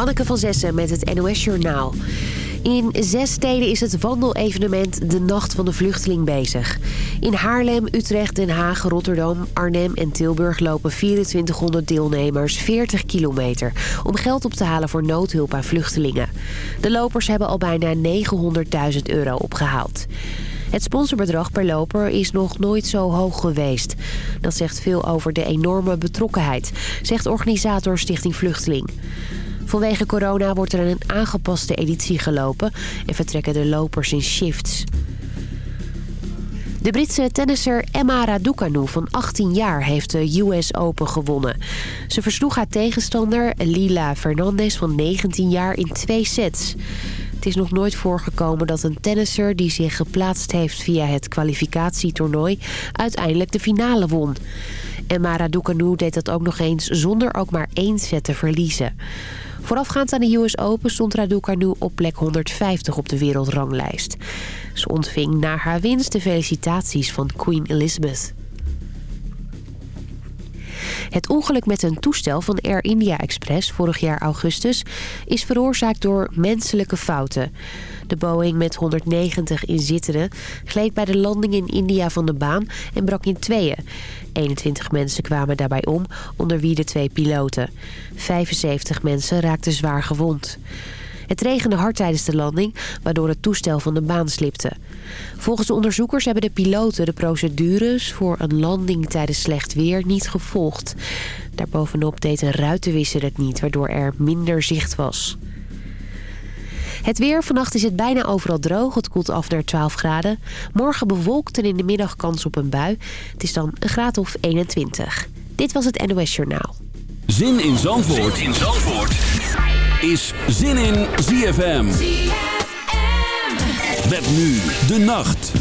Anneke van Zessen met het NOS Journaal. In zes steden is het wandelevenement De Nacht van de Vluchteling bezig. In Haarlem, Utrecht, Den Haag, Rotterdam, Arnhem en Tilburg lopen 2400 deelnemers 40 kilometer... om geld op te halen voor noodhulp aan vluchtelingen. De lopers hebben al bijna 900.000 euro opgehaald. Het sponsorbedrag per loper is nog nooit zo hoog geweest. Dat zegt veel over de enorme betrokkenheid, zegt organisator Stichting Vluchteling. Vanwege corona wordt er een aangepaste editie gelopen en vertrekken de lopers in shifts. De Britse tennisser Emma Raducanu van 18 jaar heeft de US Open gewonnen. Ze versloeg haar tegenstander Lila Fernandez van 19 jaar in twee sets. Het is nog nooit voorgekomen dat een tennisser die zich geplaatst heeft via het kwalificatietoernooi uiteindelijk de finale won. Emma Raducanu deed dat ook nog eens zonder ook maar één set te verliezen. Voorafgaand aan de US Open stond Raducanu op plek 150 op de wereldranglijst. Ze ontving na haar winst de felicitaties van Queen Elizabeth. Het ongeluk met een toestel van Air India Express vorig jaar augustus is veroorzaakt door menselijke fouten. De Boeing met 190 inzittenden gleed bij de landing in India van de baan en brak in tweeën. 21 mensen kwamen daarbij om, onder wie de twee piloten. 75 mensen raakten zwaar gewond. Het regende hard tijdens de landing, waardoor het toestel van de baan slipte. Volgens de onderzoekers hebben de piloten de procedures voor een landing tijdens slecht weer niet gevolgd. Daarbovenop deed een ruitenwisser het niet, waardoor er minder zicht was. Het weer. Vannacht is het bijna overal droog. Het koelt af naar 12 graden. Morgen bewolkt en in de middag kans op een bui. Het is dan een graad of 21. Dit was het NOS Journaal. Zin in Zandvoort, zin in Zandvoort. is Zin in ZFM. ZFM. Met nu de nacht.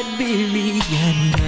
You, Liberian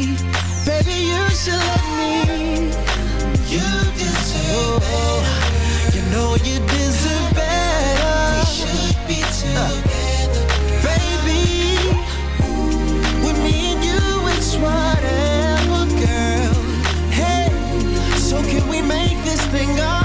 you love me. You deserve oh, better. You know you deserve better. We should be together, uh, baby. We need you, it's whatever, girl. Hey, so can we make this thing up?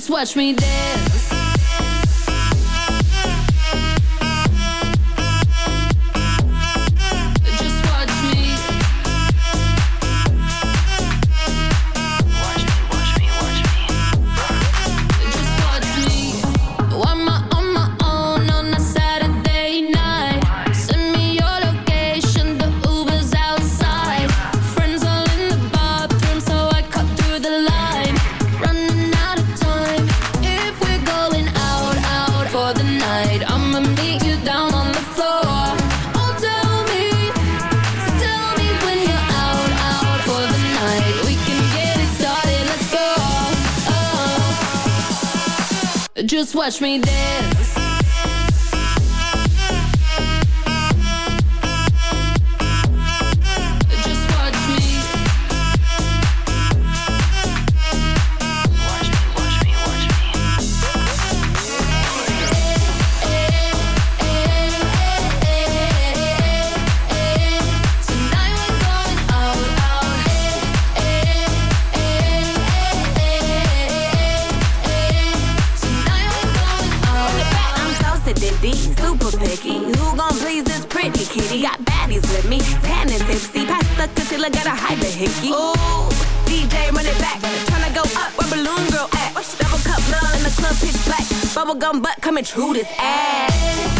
just watch me dance. me there. Who gon' please this pretty kitty? Got baddies with me, tan and tipsy. Pass the concealer, gotta hide the hickey. Ooh, DJ run it back. Tryna go up where Balloon Girl at. Double cup love in the club pitch black. Bubblegum butt coming true this ass.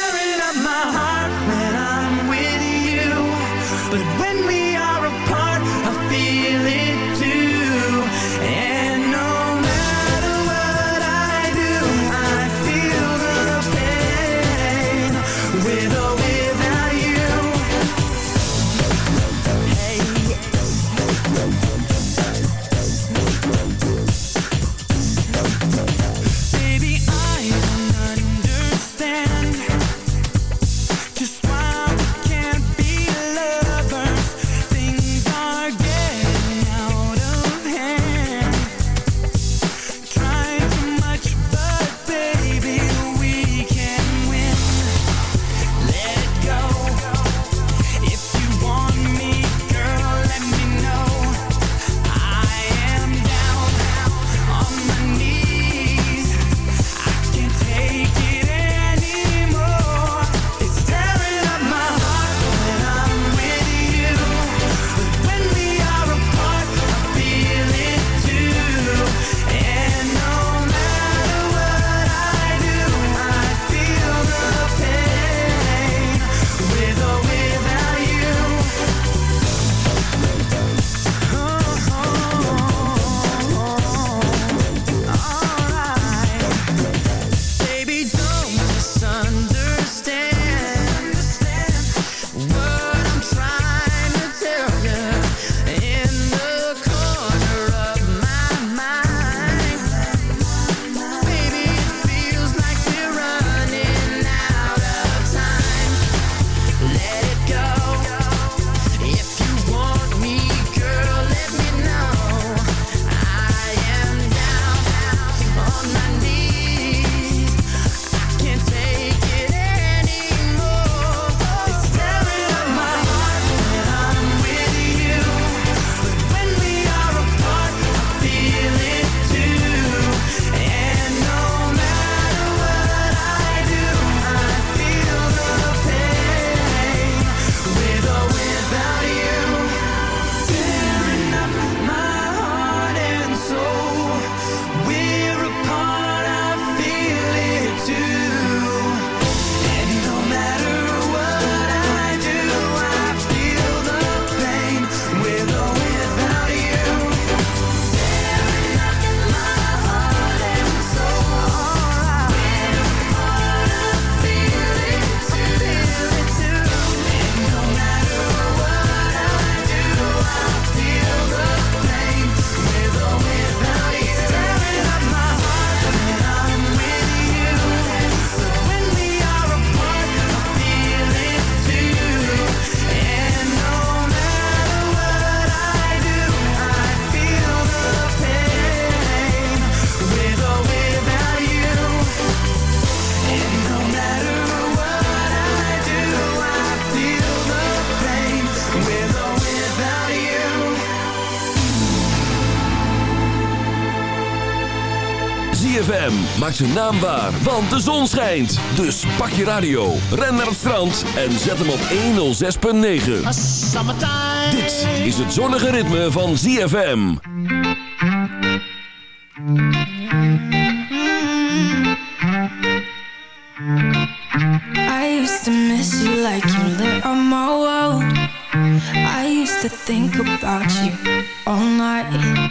ZFM. Maak zijn naam waar, want de zon schijnt. Dus pak je radio, ren naar het strand en zet hem op 106.9. Dit is het zonnige ritme van ZFM. I used to miss you like you lit on. I used to think about you all night.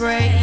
break.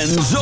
And zo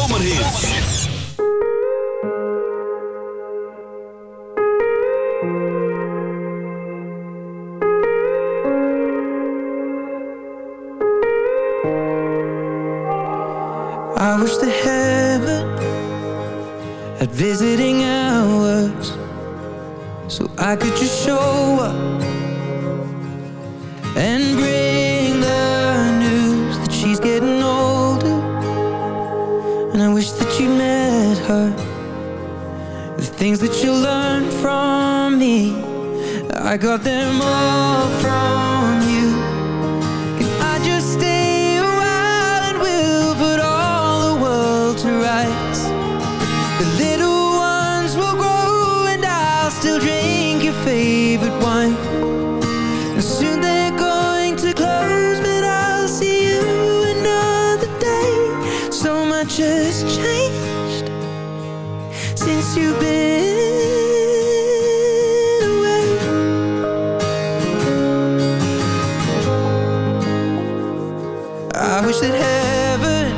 I wish that heaven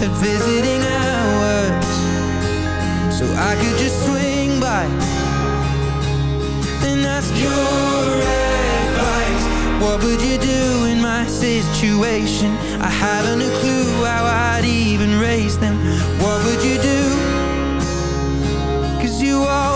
had visiting hours So I could just swing by And ask your advice What would you do in my situation? I haven't a clue how I'd even raise them What would you do? Cause you always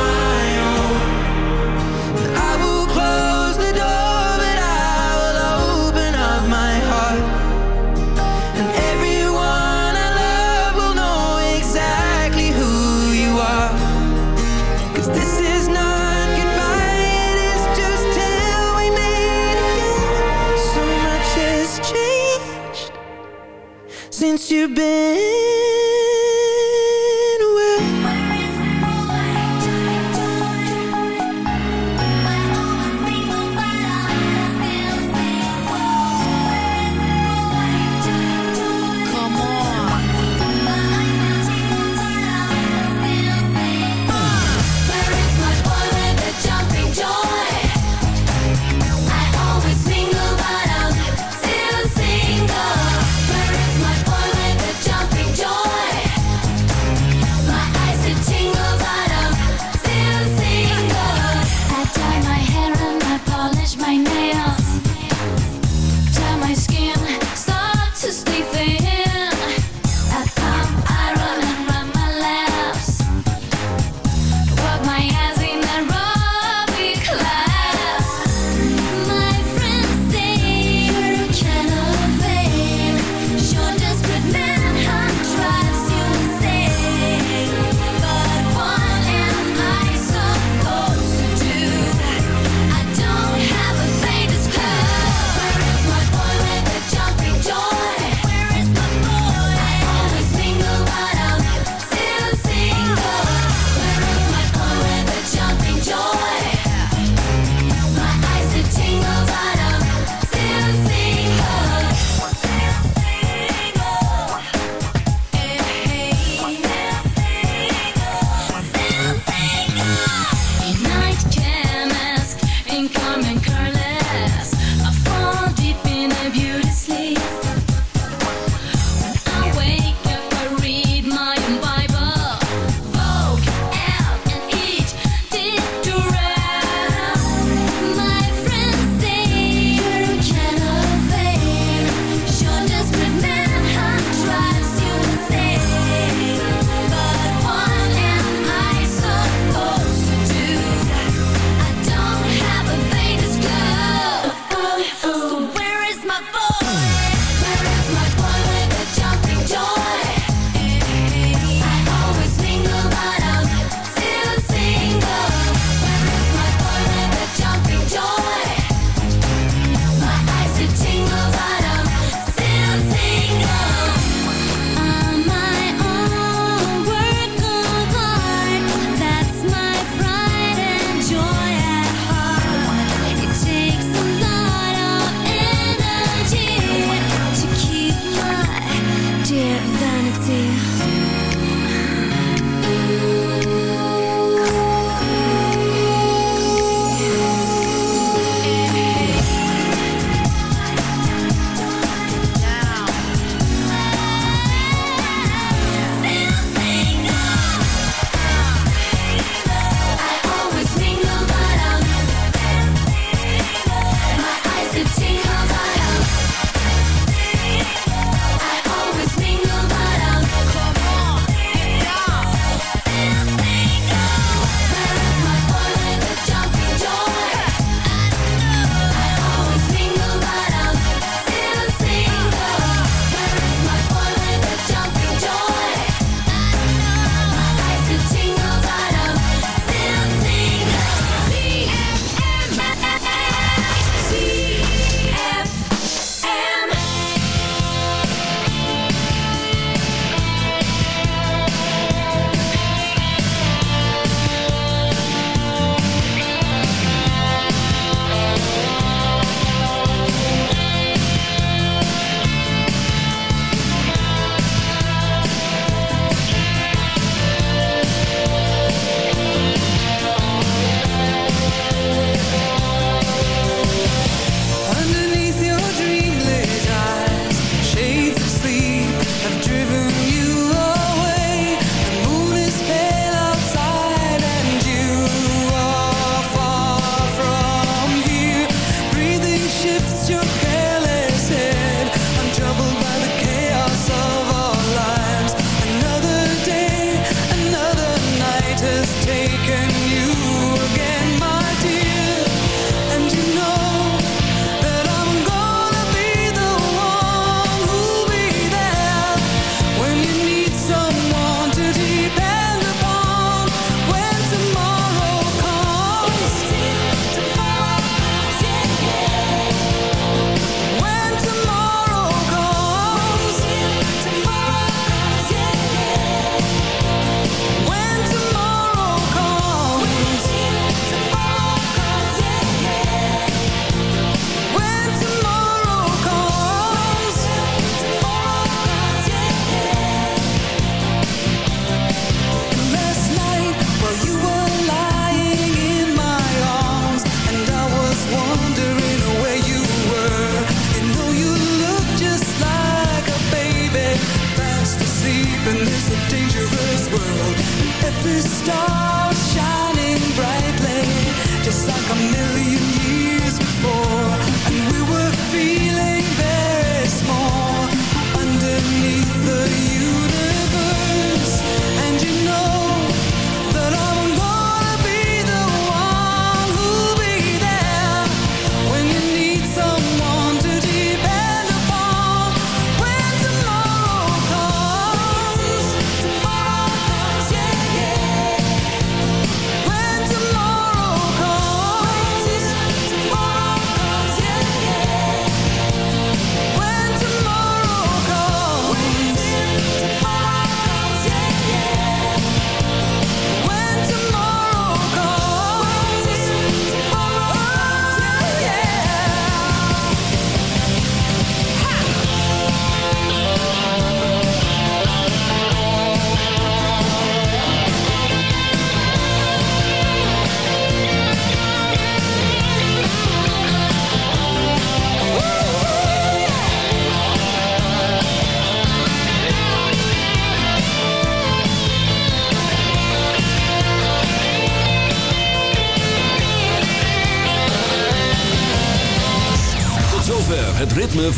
you've been